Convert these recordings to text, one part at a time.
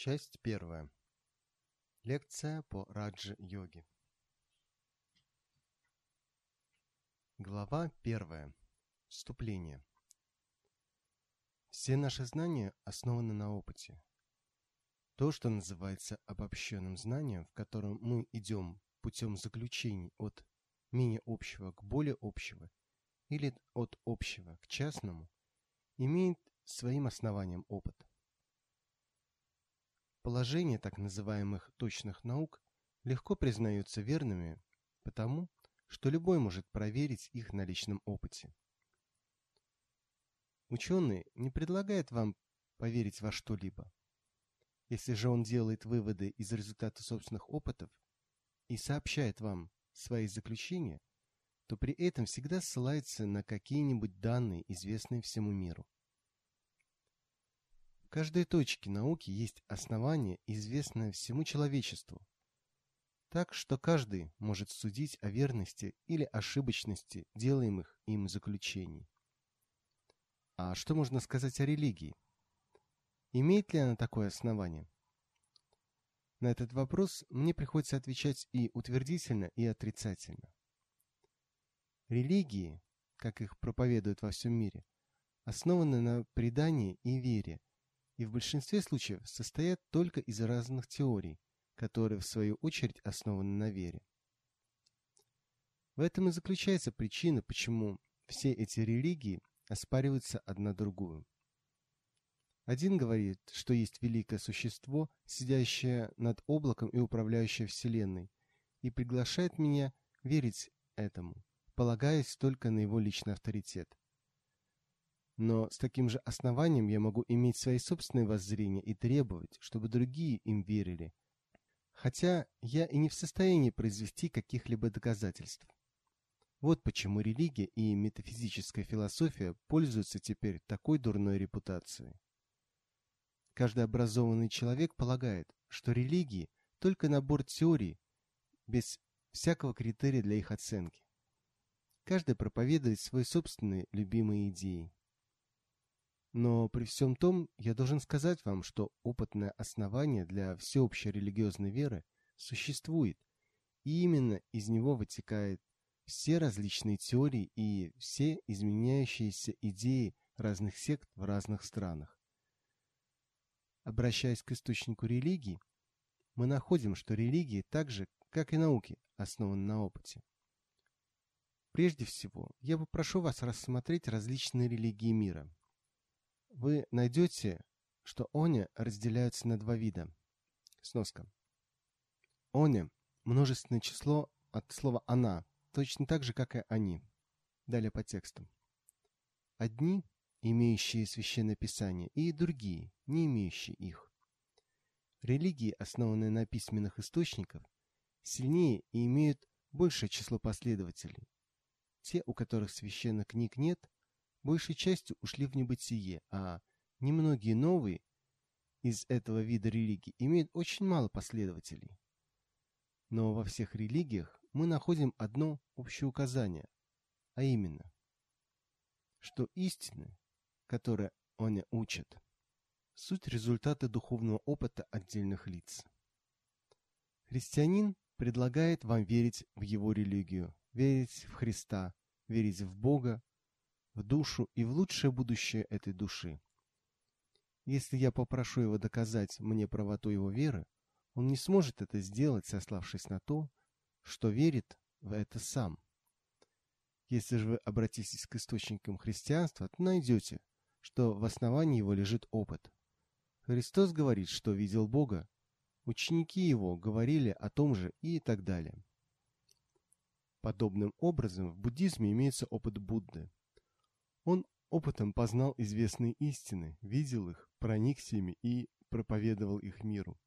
Часть первая. Лекция по раджа-йоге. Глава первая. Вступление. Все наши знания основаны на опыте. То, что называется обобщенным знанием, в котором мы идем путем заключений от менее общего к более общего или от общего к частному, имеет своим основанием опыт. Положения так называемых точных наук легко признаются верными, потому что любой может проверить их на личном опыте. Ученый не предлагает вам поверить во что-либо. Если же он делает выводы из результата собственных опытов и сообщает вам свои заключения, то при этом всегда ссылается на какие-нибудь данные, известные всему миру. Каждой точке науки есть основание, известное всему человечеству. Так что каждый может судить о верности или ошибочности делаемых им заключений. А что можно сказать о религии? Имеет ли она такое основание? На этот вопрос мне приходится отвечать и утвердительно, и отрицательно. Религии, как их проповедуют во всем мире, основаны на предании и вере, и в большинстве случаев состоят только из разных теорий, которые в свою очередь основаны на вере. В этом и заключается причина, почему все эти религии оспариваются одна другую. Один говорит, что есть великое существо, сидящее над облаком и управляющее Вселенной, и приглашает меня верить этому, полагаясь только на его личный авторитет. Но с таким же основанием я могу иметь свои собственные воззрения и требовать, чтобы другие им верили, хотя я и не в состоянии произвести каких-либо доказательств. Вот почему религия и метафизическая философия пользуются теперь такой дурной репутацией. Каждый образованный человек полагает, что религии – только набор теорий, без всякого критерия для их оценки. Каждый проповедует свои собственные любимые идеи. Но при всем том, я должен сказать вам, что опытное основание для всеобщей религиозной веры существует, и именно из него вытекают все различные теории и все изменяющиеся идеи разных сект в разных странах. Обращаясь к источнику религии, мы находим, что религии так же, как и науки, основаны на опыте. Прежде всего, я попрошу вас рассмотреть различные религии мира. Вы найдете, что они разделяются на два вида. Сноска. Они – множественное число от слова «она», точно так же, как и «они». Далее по текстам. Одни имеющие священное писание, и другие, не имеющие их. Религии, основанные на письменных источниках, сильнее и имеют большее число последователей. Те, у которых священных книг нет, большей частью ушли в небытие, а немногие новые из этого вида религий имеют очень мало последователей. Но во всех религиях мы находим одно общее указание, а именно, что истины, которые они учат. Суть результаты духовного опыта отдельных лиц. Христианин предлагает вам верить в его религию, верить в Христа, верить в Бога, в душу и в лучшее будущее этой души. Если я попрошу его доказать мне правоту его веры, он не сможет это сделать, сославшись на то, что верит в это сам. Если же вы обратитесь к источникам христианства, то найдете, что в основании его лежит опыт. Христос говорит, что видел Бога, ученики его говорили о том же и так далее. Подобным образом в буддизме имеется опыт Будды. Он опытом познал известные истины, видел их, проникся ими и проповедовал их миру.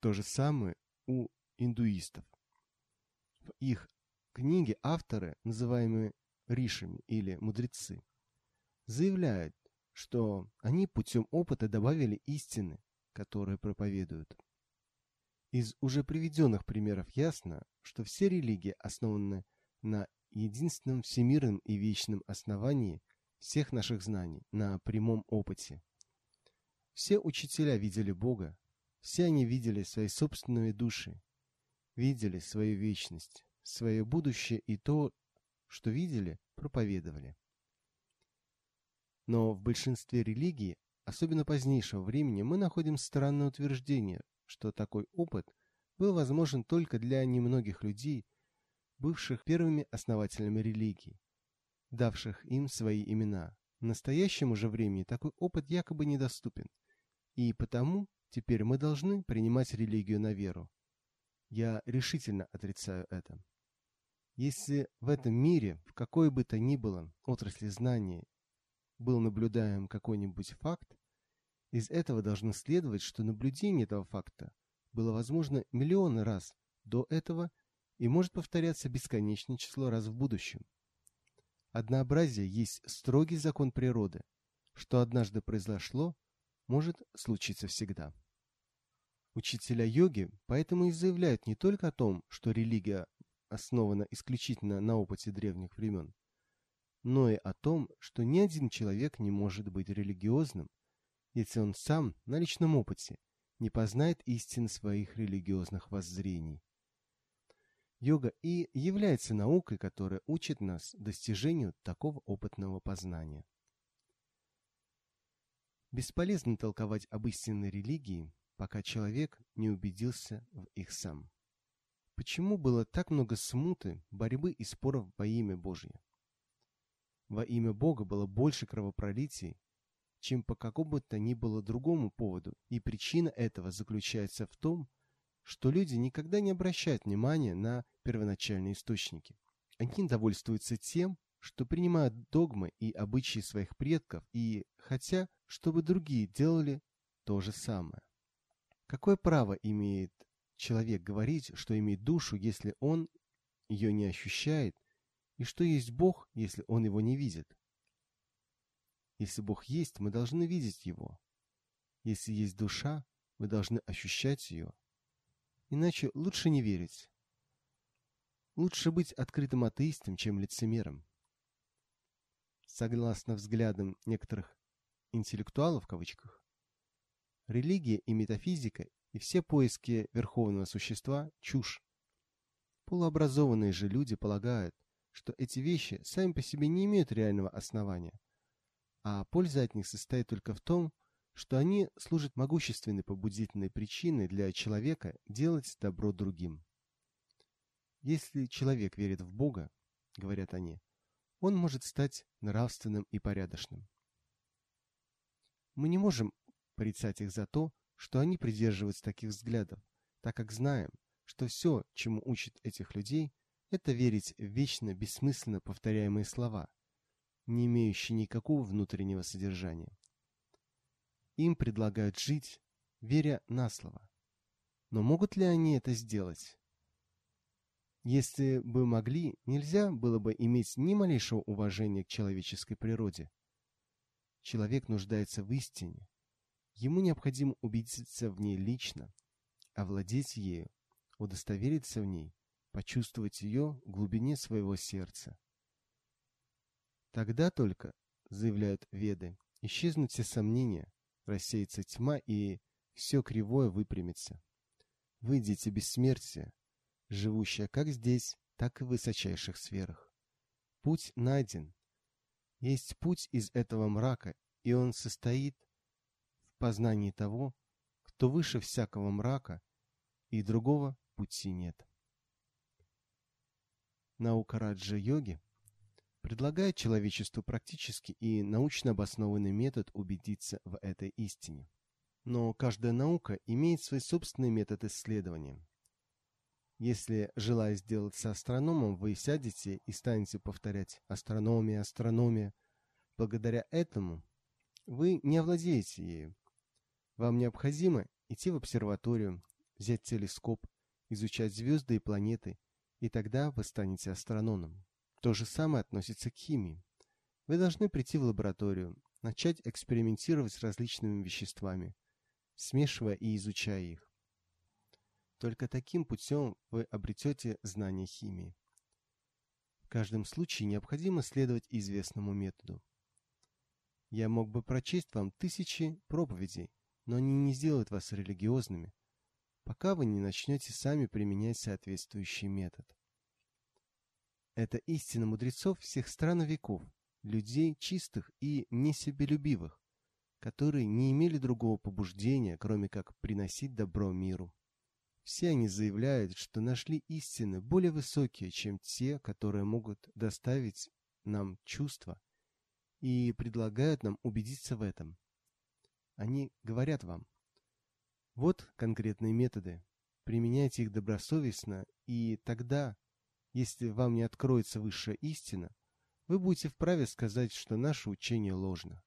То же самое у индуистов. В их книге авторы, называемые ришами или мудрецы, заявляют, что они путем опыта добавили истины, которые проповедуют. Из уже приведенных примеров ясно, что все религии основаны на единственном всемирном и вечном основании всех наших знаний, на прямом опыте. Все учителя видели Бога, все они видели свои собственные души, видели свою вечность, свое будущее и то, что видели, проповедовали. Но в большинстве религий, особенно позднейшего времени, мы находим странное утверждение, что такой опыт был возможен только для немногих людей, бывших первыми основателями религии, давших им свои имена. В настоящем уже времени такой опыт якобы недоступен, и потому теперь мы должны принимать религию на веру. Я решительно отрицаю это. Если в этом мире, в какой бы то ни было отрасли знания, был наблюдаем какой-нибудь факт, из этого должно следовать, что наблюдение этого факта было возможно миллионы раз до этого и может повторяться бесконечное число раз в будущем. Однообразие есть строгий закон природы. Что однажды произошло, может случиться всегда. Учителя йоги поэтому и заявляют не только о том, что религия основана исключительно на опыте древних времен, но и о том, что ни один человек не может быть религиозным, если он сам на личном опыте не познает истин своих религиозных воззрений. Йога и является наукой, которая учит нас достижению такого опытного познания. Бесполезно толковать об истинной религии, пока человек не убедился в их сам. Почему было так много смуты, борьбы и споров во имя Божье? Во имя Бога было больше кровопролитий, чем по какому бы то ни было другому поводу, и причина этого заключается в том, что люди никогда не обращают внимания на первоначальные источники. Они довольствуются тем, что принимают догмы и обычаи своих предков и хотя, чтобы другие делали то же самое. Какое право имеет человек говорить, что имеет душу, если он ее не ощущает, и что есть Бог, если он его не видит? Если Бог есть, мы должны видеть его. Если есть душа, мы должны ощущать ее. Иначе лучше не верить. Лучше быть открытым атеистом, чем лицемером. Согласно взглядам некоторых «интеллектуалов» в кавычках, религия и метафизика и все поиски верховного существа – чушь. Полуобразованные же люди полагают, что эти вещи сами по себе не имеют реального основания, а польза от них состоит только в том, что они служат могущественной побудительной причиной для человека делать добро другим. Если человек верит в Бога, говорят они, он может стать нравственным и порядочным. Мы не можем порицать их за то, что они придерживаются таких взглядов, так как знаем, что все, чему учат этих людей, это верить в вечно бессмысленно повторяемые слова, не имеющие никакого внутреннего содержания. Им предлагают жить, веря на слово. Но могут ли они это сделать? Если бы могли, нельзя было бы иметь ни малейшего уважения к человеческой природе. Человек нуждается в истине. Ему необходимо убедиться в ней лично, овладеть ею, удостовериться в ней, почувствовать ее в глубине своего сердца. Тогда только, заявляют веды, исчезнут все сомнения, рассеется тьма и все кривое выпрямится. Выйдите бессмертие, живущее как здесь, так и в высочайших сферах. Путь найден. Есть путь из этого мрака, и он состоит в познании того, кто выше всякого мрака, и другого пути нет. Наука Раджа-йоги предлагает человечеству практически и научно обоснованный метод убедиться в этой истине. Но каждая наука имеет свой собственный метод исследования. Если, желая сделаться астрономом, вы сядете и станете повторять «астрономия, астрономия», благодаря этому вы не овладеете ею. Вам необходимо идти в обсерваторию, взять телескоп, изучать звезды и планеты, и тогда вы станете астрономом. То же самое относится к химии. Вы должны прийти в лабораторию, начать экспериментировать с различными веществами, смешивая и изучая их. Только таким путем вы обретете знание химии. В каждом случае необходимо следовать известному методу. Я мог бы прочесть вам тысячи проповедей, но они не сделают вас религиозными, пока вы не начнете сами применять соответствующий метод. Это истина мудрецов всех стран и веков, людей чистых и несебелюбивых, которые не имели другого побуждения, кроме как приносить добро миру. Все они заявляют, что нашли истины более высокие, чем те, которые могут доставить нам чувства, и предлагают нам убедиться в этом. Они говорят вам, вот конкретные методы, применяйте их добросовестно, и тогда, если вам не откроется высшая истина, вы будете вправе сказать, что наше учение ложно.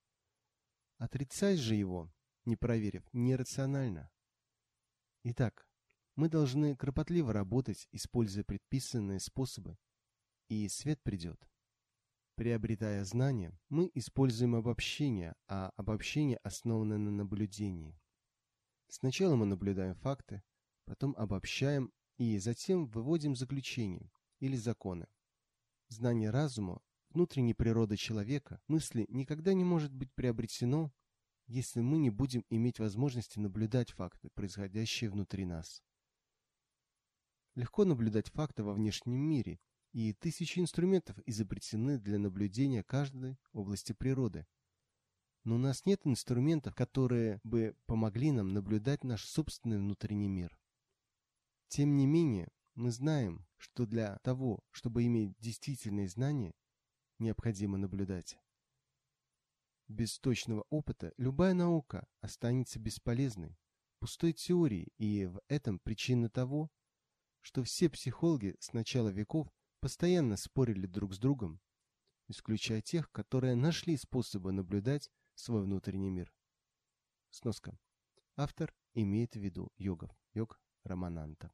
Отрицать же его, не проверив, нерационально. Итак, мы должны кропотливо работать, используя предписанные способы, и свет придет. Приобретая знания, мы используем обобщение, а обобщение основано на наблюдении. Сначала мы наблюдаем факты, потом обобщаем и затем выводим заключения или законы. Знание разума, внутренней природы человека, мысли никогда не может быть приобретено, если мы не будем иметь возможности наблюдать факты, происходящие внутри нас. Легко наблюдать факты во внешнем мире, и тысячи инструментов изобретены для наблюдения каждой области природы. Но у нас нет инструментов, которые бы помогли нам наблюдать наш собственный внутренний мир. Тем не менее, мы знаем, что для того, чтобы иметь действительные знания, необходимо наблюдать. Без точного опыта любая наука останется бесполезной, пустой теорией, и в этом причина того, что все психологи с начала веков постоянно спорили друг с другом, исключая тех, которые нашли способы наблюдать свой внутренний мир. Сноска. Автор имеет в виду йогов, йог Романанта.